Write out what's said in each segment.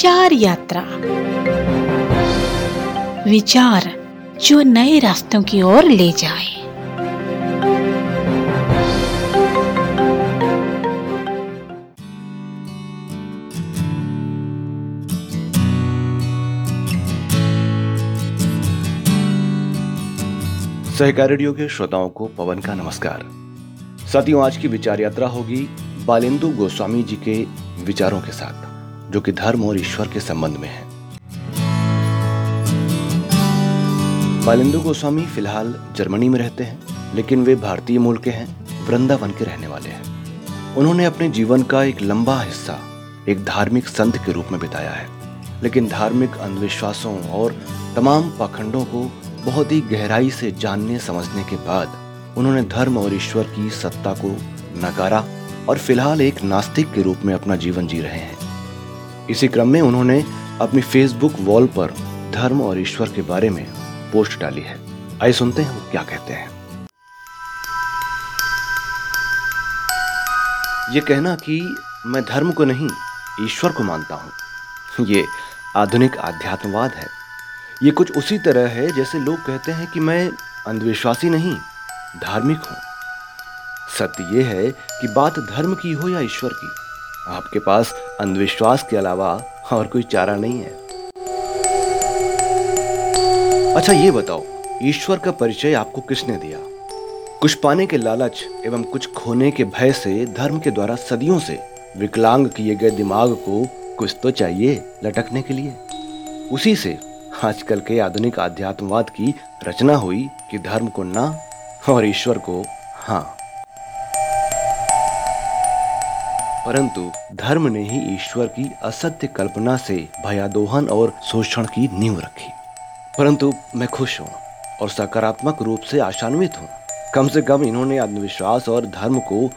विचार यात्रा। विचार जो नए रास्तों की ओर ले जाए। सहकार रेडियो के श्रोताओं को पवन का नमस्कार। साथियों, आज की विचार यात्रा होगी बालेंदु गोस्वामी जी के विचारों के साथ। जो कि धर्म और ईश्वर के संबंध में है। बालेंदु गोस्वामी फ़िलहाल जर्मनी में रहते हैं, लेकिन वे भारतीय मूल के हैं, वृंदावन के रहने वाले हैं। उन्होंने अपने जीवन का एक लंबा हिस्सा एक धार्मिक संत के रूप में बिताया है, लेकिन धार्मिक अंधविश्वासों और तमाम पाखंडों को बहुत ही गहराई से जानने, समझने के बाद उन्होंने धर्म और ईश्वर की सत्ता को नकारा और फ़िलहाल एक नास्तिक के रूप में अपना जीवन जी रहे हैं। इसी क्रम में उन्होंने अपनी फेसबुक वॉल पर धर्म और ईश्वर के बारे में पोस्ट डाली है। आइए सुनते हैं वो क्या कहते हैं। ये कहना कि मैं धर्म को नहीं, ईश्वर को मानता हूँ। ये आधुनिक आध्यात्मवाद है। ये कुछ उसी तरह है जैसे लोग कहते हैं कि मैं अंधविश्वासी नहीं, धार्मिक हूँ। सत्य यह है कि बात धर्म की हो या ईश्वर की आपके पास अंधविश्वास के अलावा और कोई चारा नहीं है। अच्छा ये बताओ, ईश्वर का परिचय आपको किसने दिया? कुछ पाने के लालच एवं कुछ खोने के भय से, धर्म के द्वारा सदियों से विकलांग किए गए दिमाग को कुछ तो चाहिए लटकने के लिए। उसी से आजकल के आधुनिक आध्यात्मवाद की रचना हुई कि धर्म को ना और ईश्वर को हाँ परंतु धर्म ने ही ईश्वर की असत्य कल्पना से भयादोहन और शोषण की नींव रखी। परंतु मैं खुश हूँ और सकारात्मक रूप से आशान्वित हूँ। कम से कम इन्होंने आत्मविश्वास और धर्म को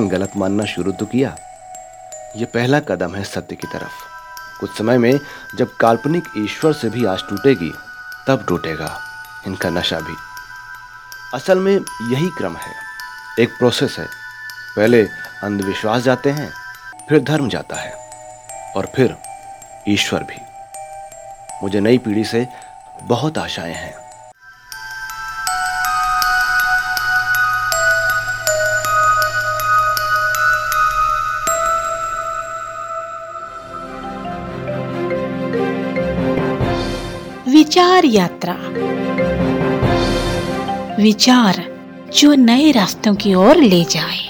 गलत मानना शुरू तो किया। यह पहला कदम है सत्य की तरफ़। कुछ समय में जब काल्पनिक ईश्वर से भी आश टूटेगी, तब टूटेगा इनका नशा भी। असल में यही क्रम है। एक प्रोसेस है। पहले अंधविश्वास जाते हैं, फिर धर्म जाता है, और फिर ईश्वर भी। मुझे नई पीढ़ी से बहुत आशाएँ हैं। विचार यात्रा। विचार जो नए रास्तों की ओर ले जाए।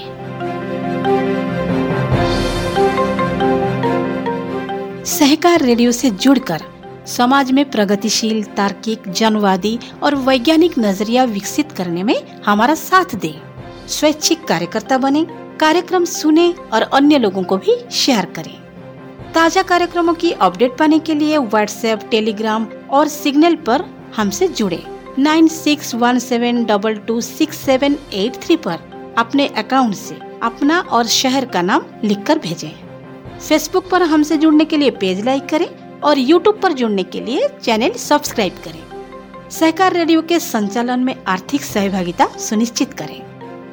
सहकार रेडियो से जुड़कर समाज में प्रगतिशील, तार्किक, जनवादी और वैज्ञानिक नज़रिया विकसित करने में हमारा साथ दें। स्वैच्छिक कार्यकर्ता बने, कार्यक्रम सुने और अन्य लोगों को भी शेयर करें। ताज़ा कार्यक्रमों की अपडेट पाने के लिए व्हाट्सएप टेलीग्राम और सिग्नल पर हमसे जुड़े। Nine six one seven double two six seven eight three पर अपने अकाउंट से अपना और शहर का नाम लिखकर भेजें। फेसबुक पर हमसे जुड़ने के लिए पेज लाइक करें और यूट्यूब पर जुड़ने के लिए चैनल सब्सक्राइब करें। सहकार रेडियो के संचालन में आर्थिक सहभागिता सुनिश्चित करें।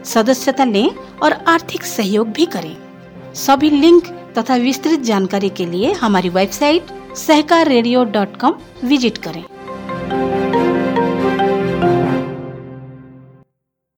सदस्यता लें और आर्थिक सहयोग भी करें। सभी लिंक तथा विस्तृत जानकारी के लिए हमारी वेबसाइट सहकार विज़िट करें।